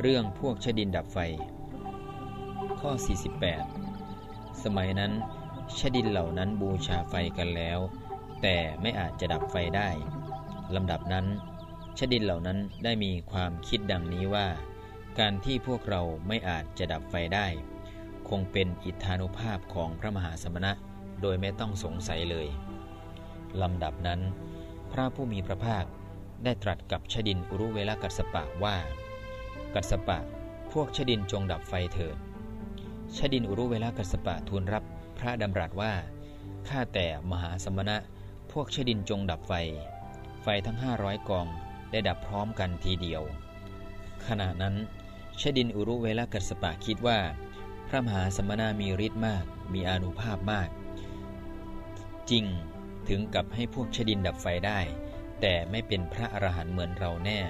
เรื่องพวกชดินดับไฟ ข้อ 48 สมัยนั้นชดินเหล่านั้นบูชาไฟกันแล้ว แต่ไม่อาจจะดับไฟได้ลำดับนั้นชดินเหล่านั้นได้มีความคิดดังนี้ว่า การที่พวกเราไม่อาจจะดับไฟได้ คงเป็นอิทธานุภาพของพระมหาสมณะโดยไม่ต้องสงสัยเลยลำดับนั้น พระผู้มีพระภาคได้ตรัสกับชดินอุรุเวลกัสปะว่า กัสปะ พวกชดินจงดับไฟเถิด ชดินอุรุเวลากัสปะทูลรับพระดำรัสว่า ข้าแต่มหาสมณะ พวกชดินจงดับไฟ ไฟทั้งห้าร้อยกองได้ดับพร้อมกันทีเดียว ขณะนั้นชดินอุรุเวลากัสปะคิดว่า พระมหาสมณะมีฤทธิ์มาก มีอนุภาพมาก จริงถึงกับให้พวกชดินดับไฟได้ แต่ไม่เป็นพระอรหันต์เหมือนเราแน่